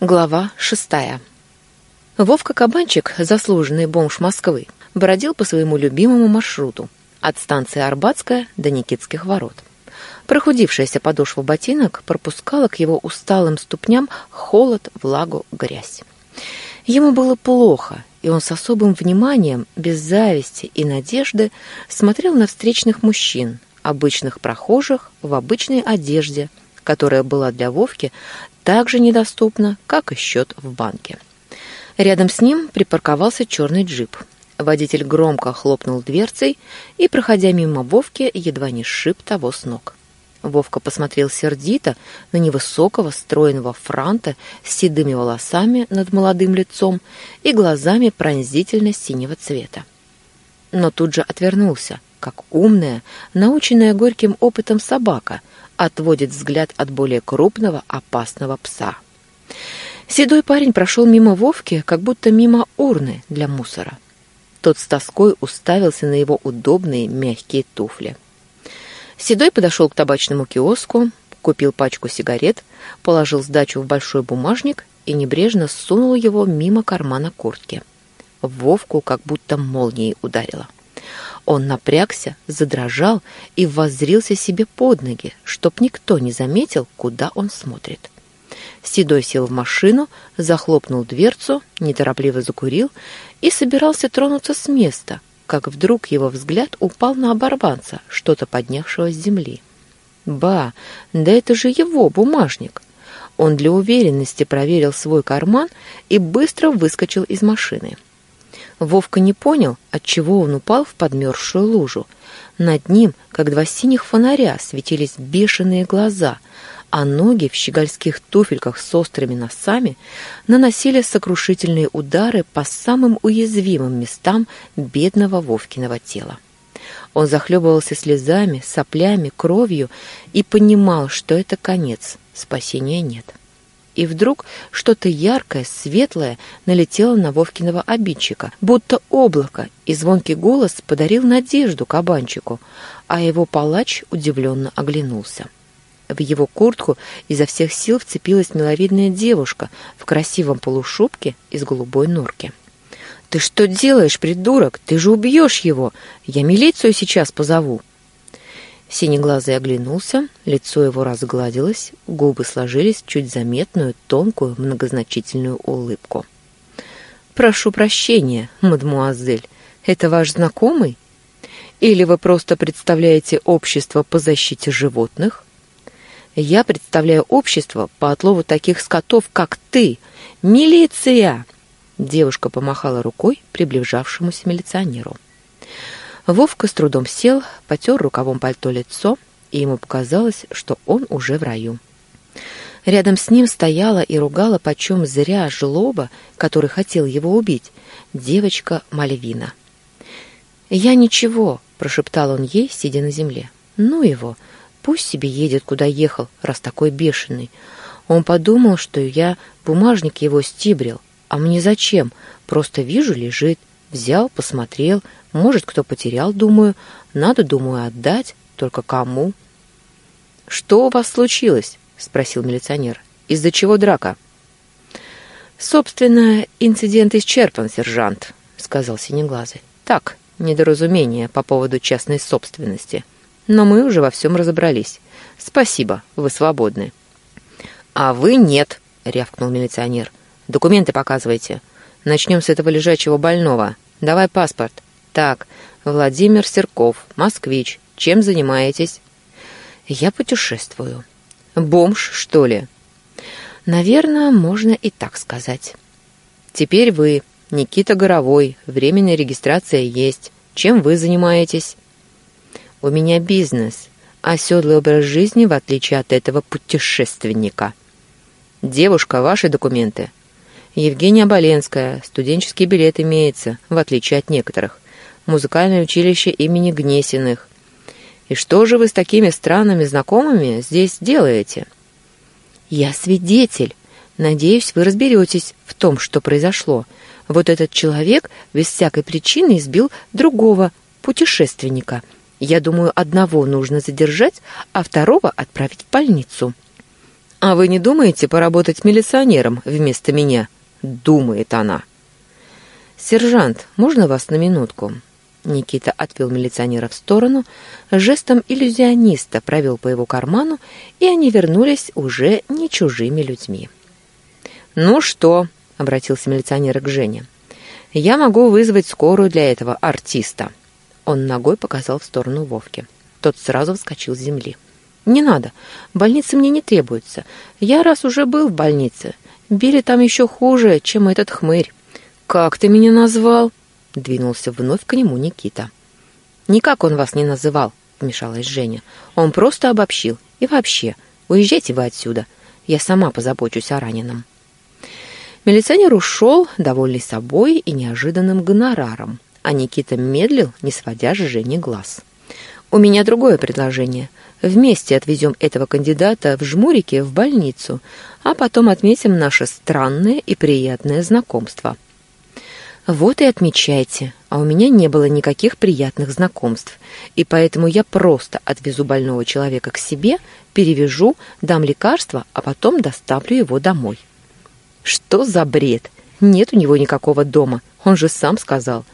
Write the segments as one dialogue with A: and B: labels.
A: Глава шестая. Вовка Кабанчик, заслуженный бомж Москвы, бродил по своему любимому маршруту от станции Арбатская до Никитских ворот. Прохудившаяся подошва ботинок пропускала к его усталым ступням холод, влагу, грязь. Ему было плохо, и он с особым вниманием, без зависти и надежды смотрел на встречных мужчин, обычных прохожих в обычной одежде, которая была для Вовки так же недоступна, как и счет в банке. Рядом с ним припарковался черный джип. Водитель громко хлопнул дверцей и, проходя мимо Вовки, едва не сшиб того с ног. Вовка посмотрел сердито на невысокого, стройного франта с седыми волосами над молодым лицом и глазами пронзительно синего цвета. Но тут же отвернулся, как умная, наученная горьким опытом собака, отводит взгляд от более крупного, опасного пса. Седой парень прошел мимо Вовки, как будто мимо урны для мусора. Тот с тоской уставился на его удобные мягкие туфли. Седой подошел к табачному киоску, купил пачку сигарет, положил сдачу в большой бумажник и небрежно сунул его мимо кармана куртки. Вовку как будто молнией ударило. Он напрягся, задрожал и воззрился себе под ноги, чтоб никто не заметил, куда он смотрит. Седой сел в машину, захлопнул дверцу, неторопливо закурил и собирался тронуться с места, как вдруг его взгляд упал на оборванца, что-то поднявшего с земли. Ба, да это же его бумажник. Он для уверенности проверил свой карман и быстро выскочил из машины. Вовка не понял, от чего он упал в подмерзшую лужу. Над ним, как два синих фонаря, светились бешеные глаза, а ноги в щегольских туфельках с острыми носами наносили сокрушительные удары по самым уязвимым местам бедного Вовкиного тела. Он захлебывался слезами, соплями, кровью и понимал, что это конец, спасения нет и вдруг что-то яркое, светлое налетело на Вовкиного обидчика, будто облако, и звонкий голос подарил надежду кабанчику, а его палач удивленно оглянулся. В его куртку изо всех сил вцепилась миловидная девушка в красивом полушубке из голубой норки. «Ты что делаешь, придурок? Ты же убьешь его! Я милицию сейчас позову!» Синеглазый оглянулся, лицо его разгладилось, губы сложились в чуть заметную, тонкую, многозначительную улыбку. «Прошу прощения, мадмуазель, это ваш знакомый? Или вы просто представляете общество по защите животных?» «Я представляю общество по отлову таких скотов, как ты! Милиция!» Девушка помахала рукой приближавшемуся милиционеру. Вовка с трудом сел, потер рукавом пальто лицо, и ему показалось, что он уже в раю. Рядом с ним стояла и ругала почем зря жлоба, который хотел его убить, девочка Мальвина. «Я ничего», — прошептал он ей, сидя на земле. «Ну его, пусть себе едет, куда ехал, раз такой бешеный. Он подумал, что я бумажник его стибрил. А мне зачем? Просто вижу, лежит. Взял, посмотрел, может, кто потерял, думаю. Надо, думаю, отдать. Только кому? «Что у вас случилось?» — спросил милиционер. «Из-за чего драка?» «Собственно, инцидент исчерпан, сержант», — сказал Синеглазый. «Так, недоразумение по поводу частной собственности. Но мы уже во всем разобрались. Спасибо, вы свободны». «А вы нет», — рявкнул милиционер. «Документы показывайте. Начнем с этого лежачего больного. Давай паспорт». Так, Владимир Серков, москвич. Чем занимаетесь? Я путешествую. Бомж, что ли? Наверное, можно и так сказать. Теперь вы, Никита Горовой, временная регистрация есть. Чем вы занимаетесь? У меня бизнес, оседлый образ жизни, в отличие от этого путешественника. Девушка, ваши документы. Евгения Боленская, студенческий билет имеется, в отличие от некоторых музыкальное училище имени Гнесиных. И что же вы с такими странными знакомыми здесь делаете? Я свидетель. Надеюсь, вы разберетесь в том, что произошло. Вот этот человек без всякой причины избил другого путешественника. Я думаю, одного нужно задержать, а второго отправить в больницу. «А вы не думаете поработать милиционером вместо меня?» — думает она. «Сержант, можно вас на минутку?» Никита отвел милиционера в сторону, жестом иллюзиониста провел по его карману, и они вернулись уже не чужими людьми. «Ну что?» — обратился милиционер к Жене. «Я могу вызвать скорую для этого артиста». Он ногой показал в сторону Вовки. Тот сразу вскочил с земли. «Не надо. Больница мне не требуется. Я раз уже был в больнице. Били там еще хуже, чем этот хмырь». «Как ты меня назвал?» — двинулся вновь к нему Никита. «Никак он вас не называл», — вмешалась Женя. «Он просто обобщил. И вообще, уезжайте вы отсюда. Я сама позабочусь о раненом». Милиционер ушел, довольный собой и неожиданным гонораром, а Никита медлил, не сводя с Жени глаз. «У меня другое предложение. Вместе отвезем этого кандидата в жмурике в больницу, а потом отметим наше странное и приятное знакомство». «Вот и отмечайте, а у меня не было никаких приятных знакомств, и поэтому я просто отвезу больного человека к себе, перевяжу, дам лекарство, а потом доставлю его домой». «Что за бред? Нет у него никакого дома, он же сам сказал»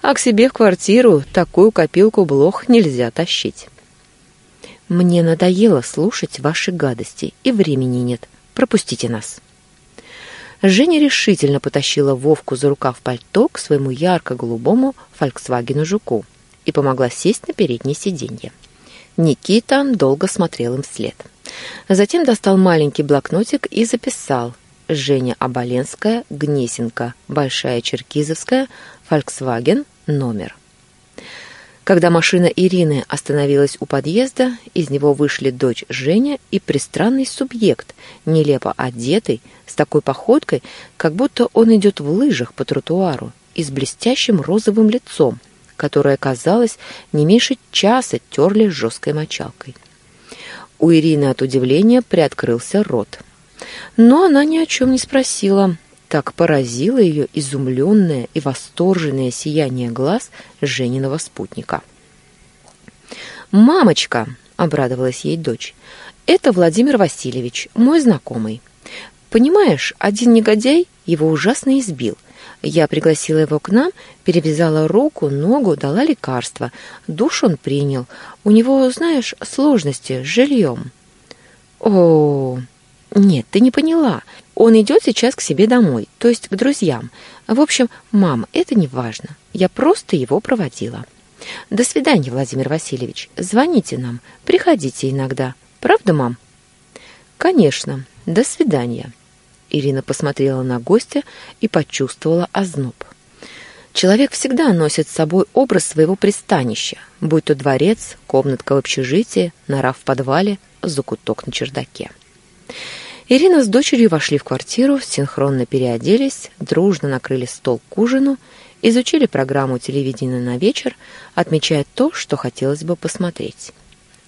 A: а к себе в квартиру такую копилку блох нельзя тащить. Мне надоело слушать ваши гадости, и времени нет. Пропустите нас. Женя решительно потащила Вовку за рукав пальто к своему ярко-голубому «Фольксвагену Жуку» и помогла сесть на переднее сиденье. Никита долго смотрел им вслед. Затем достал маленький блокнотик и записал «Женя Оболенская, Гнесинка, Большая Черкизовская, Volkswagen, номер. Когда машина Ирины остановилась у подъезда, из него вышли дочь Женя и пристранный субъект, нелепо одетый, с такой походкой, как будто он идет в лыжах по тротуару и с блестящим розовым лицом, которое, казалось, не меньше часа терли жесткой мочалкой. У Ирины от удивления приоткрылся рот. Но она ни о чем не спросила, так поразило ее изумленное и восторженное сияние глаз Жениного спутника. «Мамочка!» — обрадовалась ей дочь. «Это Владимир Васильевич, мой знакомый. Понимаешь, один негодяй его ужасно избил. Я пригласила его к нам, перевязала руку, ногу, дала лекарство. Душ он принял. У него, знаешь, сложности с жильем». «О, нет, ты не поняла. Он идет сейчас к себе домой, то есть к друзьям. В общем, мам, это не важно. Я просто его проводила. До свидания, Владимир Васильевич. Звоните нам, приходите иногда. Правда, мам? Конечно. До свидания. Ирина посмотрела на гостя и почувствовала озноб. Человек всегда носит с собой образ своего пристанища, будь то дворец, комнатка в общежитии, нора в подвале, закуток на чердаке. Ирина с дочерью вошли в квартиру, синхронно переоделись, дружно накрыли стол к ужину, изучили программу телевидения на вечер, отмечая то, что хотелось бы посмотреть.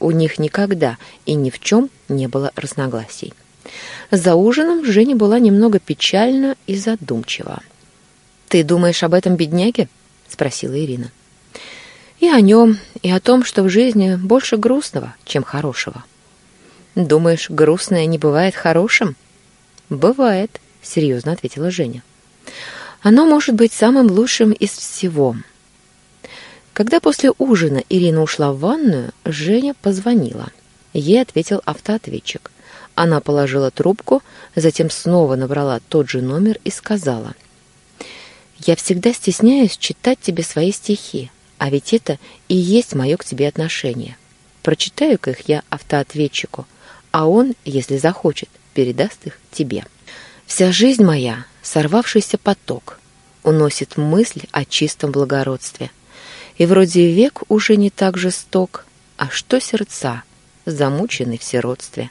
A: У них никогда и ни в чем не было разногласий. За ужином Женя была немного печальна и задумчива. «Ты думаешь об этом бедняге?» — спросила Ирина. «И о нем, и о том, что в жизни больше грустного, чем хорошего». Думаешь, грустное не бывает хорошим? Бывает, серьезно ответила Женя. Оно может быть самым лучшим из всего. Когда после ужина Ирина ушла в ванную, Женя позвонила. Ей ответил автоответчик. Она положила трубку, затем снова набрала тот же номер и сказала. «Я всегда стесняюсь читать тебе свои стихи, а ведь это и есть мое к тебе отношение. Прочитаю-ка их я автоответчику, а он, если захочет, передаст их тебе. Вся жизнь моя — сорвавшийся поток, уносит мысль о чистом благородстве. И вроде век уже не так жесток, а что сердца, замучены в сиротстве.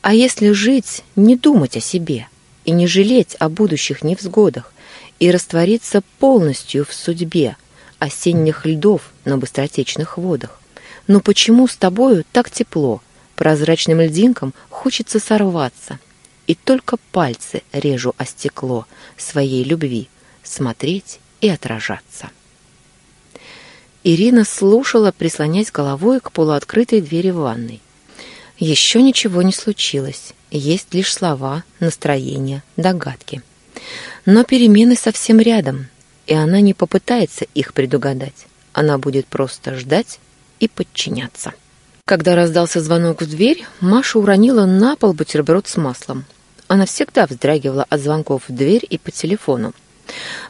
A: А если жить, не думать о себе и не жалеть о будущих невзгодах, и раствориться полностью в судьбе осенних льдов на быстротечных водах. Но почему с тобою так тепло, Прозрачным льдинкам хочется сорваться, и только пальцы режу о стекло своей любви, смотреть и отражаться. Ирина слушала, прислонясь головой к полуоткрытой двери ванной. Еще ничего не случилось. Есть лишь слова, настроения, догадки. Но перемены совсем рядом, и она не попытается их предугадать. Она будет просто ждать и подчиняться. Когда раздался звонок в дверь, Маша уронила на пол бутерброд с маслом. Она всегда вздрагивала от звонков в дверь и по телефону.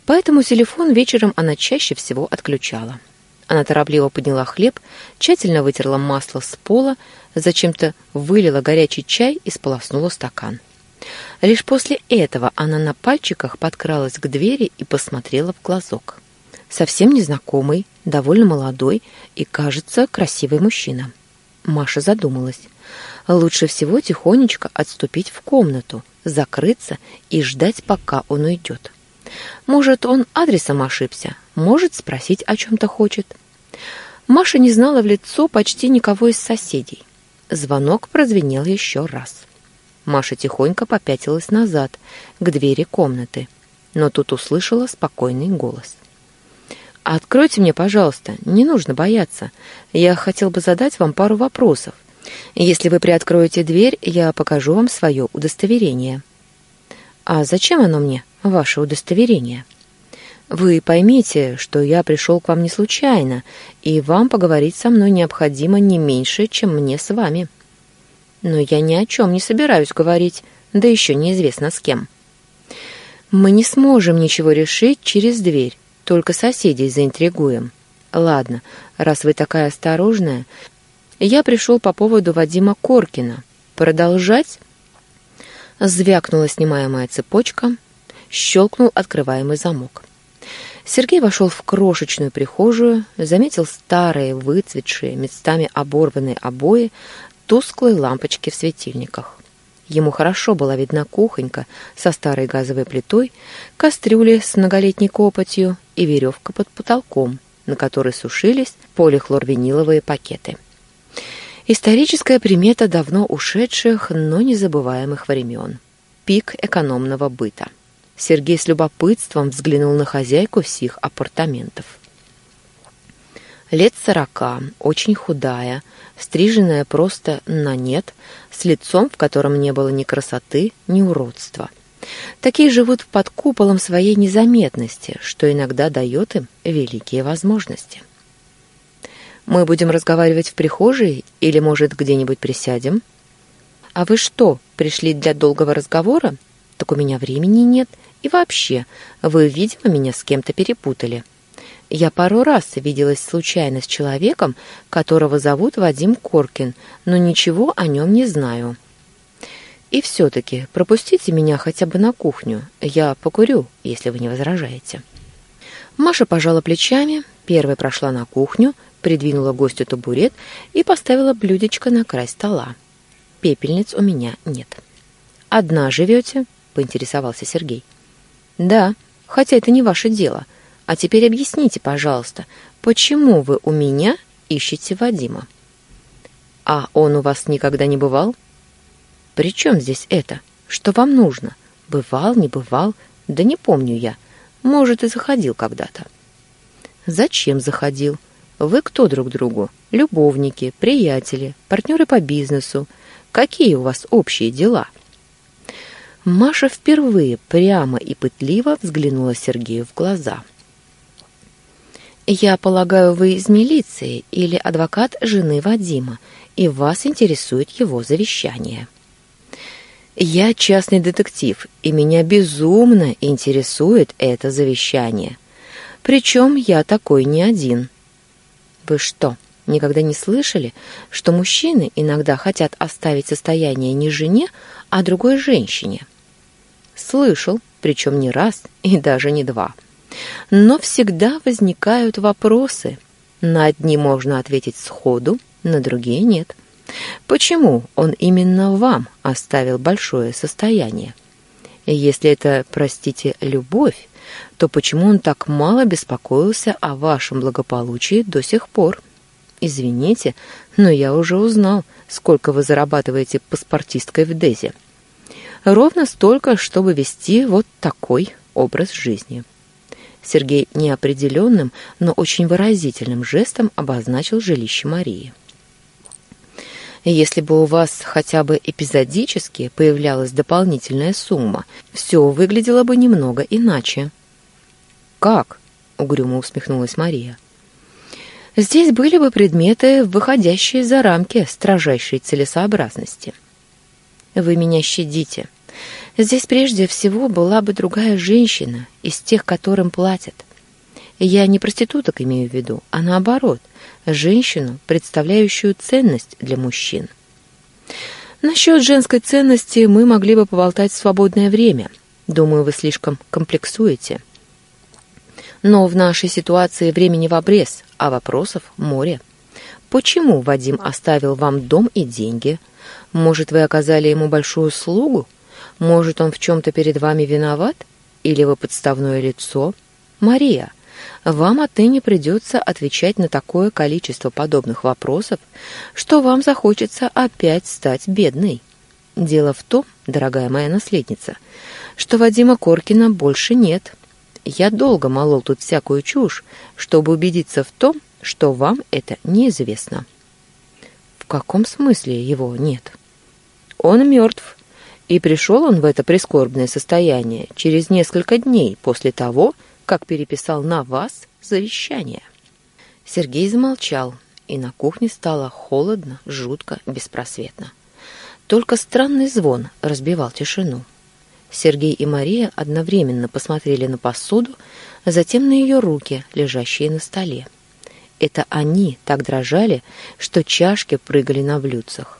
A: Поэтому телефон вечером она чаще всего отключала. Она торопливо подняла хлеб, тщательно вытерла масло с пола, зачем-то вылила горячий чай и сполоснула стакан. Лишь после этого она на пальчиках подкралась к двери и посмотрела в глазок. Совсем незнакомый, довольно молодой и, кажется, красивый мужчина. Маша задумалась. Лучше всего тихонечко отступить в комнату, закрыться и ждать, пока он уйдет. Может, он адресом ошибся, может, спросить о чем-то хочет. Маша не знала в лицо почти никого из соседей. Звонок прозвенел еще раз. Маша тихонько попятилась назад, к двери комнаты, но тут услышала спокойный голос. «Откройте мне, пожалуйста, не нужно бояться. Я хотел бы задать вам пару вопросов. Если вы приоткроете дверь, я покажу вам свое удостоверение». «А зачем оно мне, ваше удостоверение?» «Вы поймите, что я пришел к вам не случайно, и вам поговорить со мной необходимо не меньше, чем мне с вами». «Но я ни о чем не собираюсь говорить, да еще неизвестно с кем». «Мы не сможем ничего решить через дверь, только соседей заинтригуем. Ладно, раз вы такая осторожная, я пришел по поводу Вадима Коркина. Продолжать?» Звякнула снимаемая цепочка, щелкнул открываемый замок. Сергей вошел в крошечную прихожую, заметил старые, выцветшие, местами оборванные обои, тусклые лампочки в светильниках. Ему хорошо была видна кухонька со старой газовой плитой, кастрюли с многолетней копотью и веревка под потолком, на которой сушились полихлорвиниловые пакеты. Историческая примета давно ушедших, но незабываемых времен. Пик экономного быта. Сергей с любопытством взглянул на хозяйку всех апартаментов. Лет сорока, очень худая, стриженная просто на нет, с лицом, в котором не было ни красоты, ни уродства. Такие живут под куполом своей незаметности, что иногда дает им великие возможности. Мы будем разговаривать в прихожей или, может, где-нибудь присядем? А вы что, пришли для долгого разговора? Так у меня времени нет. И вообще, вы, видимо, меня с кем-то перепутали. Я пару раз виделась случайно с человеком, которого зовут Вадим Коркин, но ничего о нем не знаю. И все-таки пропустите меня хотя бы на кухню. Я покурю, если вы не возражаете. Маша пожала плечами, первой прошла на кухню, придвинула гостю табурет и поставила блюдечко на край стола. Пепельниц у меня нет. «Одна живете?» — поинтересовался Сергей. «Да, хотя это не ваше дело. А теперь объясните, пожалуйста, почему вы у меня ищете Вадима?» «А он у вас никогда не бывал?» «При чем здесь это? Что вам нужно? Бывал, не бывал? Да не помню я. Может, и заходил когда-то». «Зачем заходил?» Вы кто друг другу? Любовники, приятели, партнеры по бизнесу. Какие у вас общие дела?» Маша впервые прямо и пытливо взглянула Сергею в глаза. «Я полагаю, вы из милиции или адвокат жены Вадима, и вас интересует его завещание». «Я частный детектив, и меня безумно интересует это завещание. Причем я такой не один». Вы что, никогда не слышали, что мужчины иногда хотят оставить состояние не жене, а другой женщине? Слышал, причем не раз и даже не два. Но всегда возникают вопросы. На одни можно ответить сходу, на другие нет. Почему он именно вам оставил большое состояние? Если это, простите, любовь, то почему он так мало беспокоился о вашем благополучии до сих пор? Извините, но я уже узнал, сколько вы зарабатываете паспортисткой в Дезе. Ровно столько, чтобы вести вот такой образ жизни. Сергей неопределенным, но очень выразительным жестом обозначил жилище Марии. Если бы у вас хотя бы эпизодически появлялась дополнительная сумма, все выглядело бы немного иначе. «Как?» — угрюмо усмехнулась Мария. «Здесь были бы предметы, выходящие за рамки строжайшей целесообразности. Вы меня щадите. Здесь прежде всего была бы другая женщина из тех, которым платят. Я не проституток имею в виду, а наоборот, женщину, представляющую ценность для мужчин. Насчет женской ценности мы могли бы поболтать в свободное время. Думаю, вы слишком комплексуете. Но в нашей ситуации времени в обрез, а вопросов море. Почему Вадим оставил вам дом и деньги? Может, вы оказали ему большую услугу? Может, он в чем-то перед вами виноват? Или вы подставное лицо? Мария, вам отныне придется отвечать на такое количество подобных вопросов, что вам захочется опять стать бедной. Дело в том, дорогая моя наследница, что Вадима Коркина больше нет. Я долго молол тут всякую чушь, чтобы убедиться в том, что вам это неизвестно. В каком смысле его нет? Он мертв, и пришел он в это прискорбное состояние через несколько дней после того, как переписал на вас завещание. Сергей замолчал, и на кухне стало холодно, жутко, беспросветно. Только странный звон разбивал тишину. Сергей и Мария одновременно посмотрели на посуду, затем на ее руки, лежащие на столе. Это они так дрожали, что чашки прыгали на блюдцах.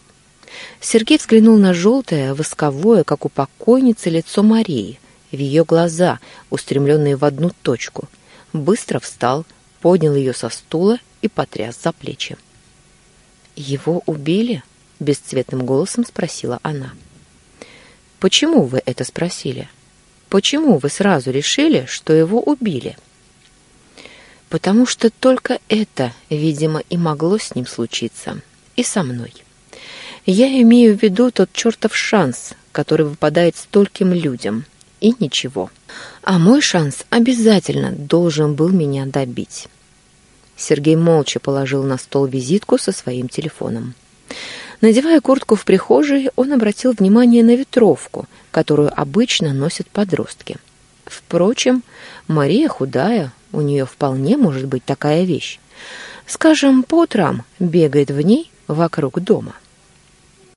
A: Сергей взглянул на желтое, восковое, как у покойницы, лицо Марии — в ее глаза, устремленные в одну точку. Быстро встал, поднял ее со стула и потряс за плечи. «Его убили?» — бесцветным голосом спросила она. «Почему вы это спросили? Почему вы сразу решили, что его убили?» «Потому что только это, видимо, и могло с ним случиться. И со мной. Я имею в виду тот чертов шанс, который выпадает стольким людям, и ничего. А мой шанс обязательно должен был меня добить. Сергей молча положил на стол визитку со своим телефоном. Надевая куртку в прихожей, он обратил внимание на ветровку, которую обычно носят подростки. Впрочем, Мария худая, у нее вполне может быть такая вещь. Скажем, по утрам бегает в ней вокруг дома.